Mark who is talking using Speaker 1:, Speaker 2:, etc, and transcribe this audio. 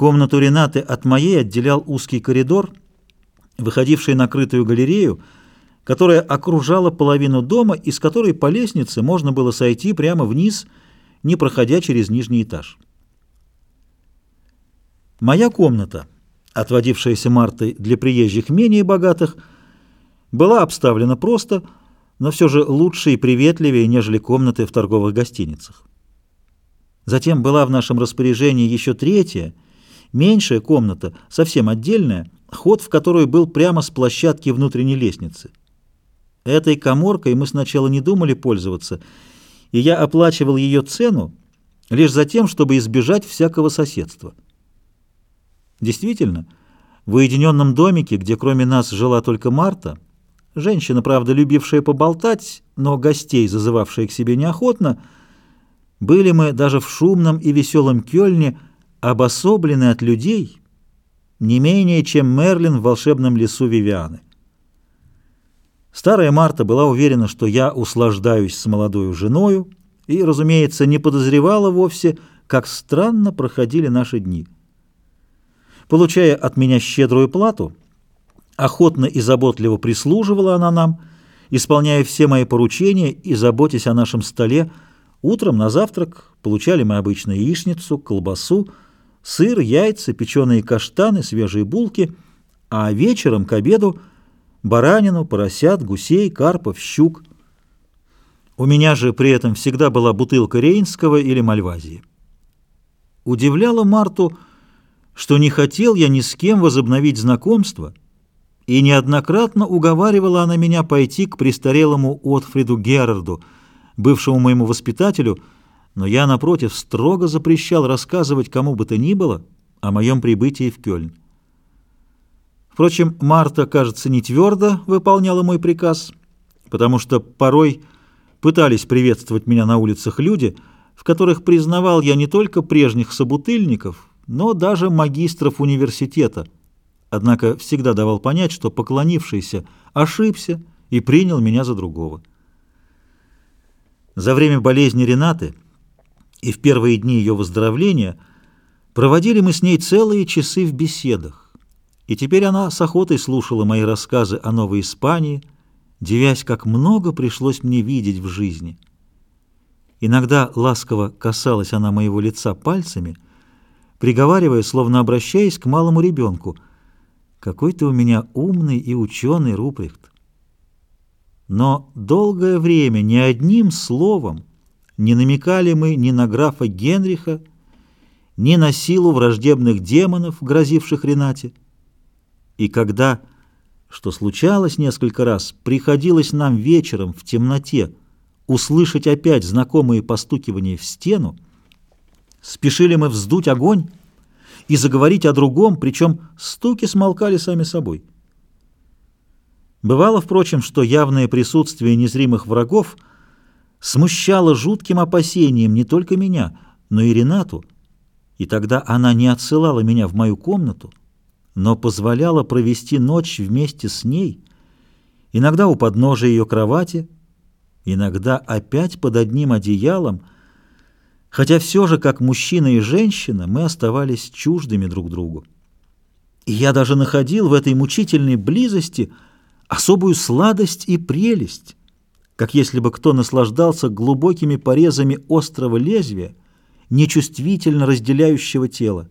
Speaker 1: Комнату Ренаты от моей отделял узкий коридор, выходивший на крытую галерею, которая окружала половину дома, из которой по лестнице можно было сойти прямо вниз, не проходя через нижний этаж. Моя комната, отводившаяся Мартой для приезжих менее богатых, была обставлена просто, но все же лучше и приветливее, нежели комнаты в торговых гостиницах. Затем была в нашем распоряжении еще третья, меньшая комната, совсем отдельная, ход в которую был прямо с площадки внутренней лестницы. Этой коморкой мы сначала не думали пользоваться, и я оплачивал ее цену лишь за тем, чтобы избежать всякого соседства. Действительно, в уединенном домике, где кроме нас жила только Марта, женщина, правда, любившая поболтать, но гостей, зазывавшая к себе неохотно, были мы даже в шумном и веселом Кёльне обособлены от людей не менее, чем Мерлин в волшебном лесу Вивианы. Старая Марта была уверена, что я услаждаюсь с молодою женою и, разумеется, не подозревала вовсе, как странно проходили наши дни. Получая от меня щедрую плату, охотно и заботливо прислуживала она нам, исполняя все мои поручения и заботясь о нашем столе, утром на завтрак получали мы обычно яичницу, колбасу, сыр, яйца, печеные каштаны, свежие булки, а вечером к обеду баранину, поросят, гусей, карпов, щук. У меня же при этом всегда была бутылка рейнского или мальвазии. Удивляло Марту, что не хотел я ни с кем возобновить знакомство, и неоднократно уговаривала она меня пойти к престарелому Отфриду Герарду, бывшему моему воспитателю, но я, напротив, строго запрещал рассказывать кому бы то ни было о моем прибытии в Кёльн. Впрочем, Марта, кажется, не твердо выполняла мой приказ, потому что порой пытались приветствовать меня на улицах люди, в которых признавал я не только прежних собутыльников, но даже магистров университета, однако всегда давал понять, что поклонившийся ошибся и принял меня за другого. За время болезни Ренаты и в первые дни ее выздоровления проводили мы с ней целые часы в беседах. И теперь она с охотой слушала мои рассказы о Новой Испании, девясь, как много пришлось мне видеть в жизни. Иногда ласково касалась она моего лица пальцами, приговаривая, словно обращаясь к малому ребенку, «Какой ты у меня умный и ученый, Руприхт!» Но долгое время ни одним словом не намекали мы ни на графа Генриха, ни на силу враждебных демонов, грозивших Ренате. И когда, что случалось несколько раз, приходилось нам вечером в темноте услышать опять знакомые постукивания в стену, спешили мы вздуть огонь и заговорить о другом, причем стуки смолкали сами собой. Бывало, впрочем, что явное присутствие незримых врагов смущало жутким опасением не только меня, но и Ренату, и тогда она не отсылала меня в мою комнату, но позволяла провести ночь вместе с ней, иногда у подножия ее кровати, иногда опять под одним одеялом, хотя все же, как мужчина и женщина, мы оставались чуждыми друг другу. И я даже находил в этой мучительной близости особую сладость и прелесть, как если бы кто наслаждался глубокими порезами острого лезвия, нечувствительно разделяющего тело.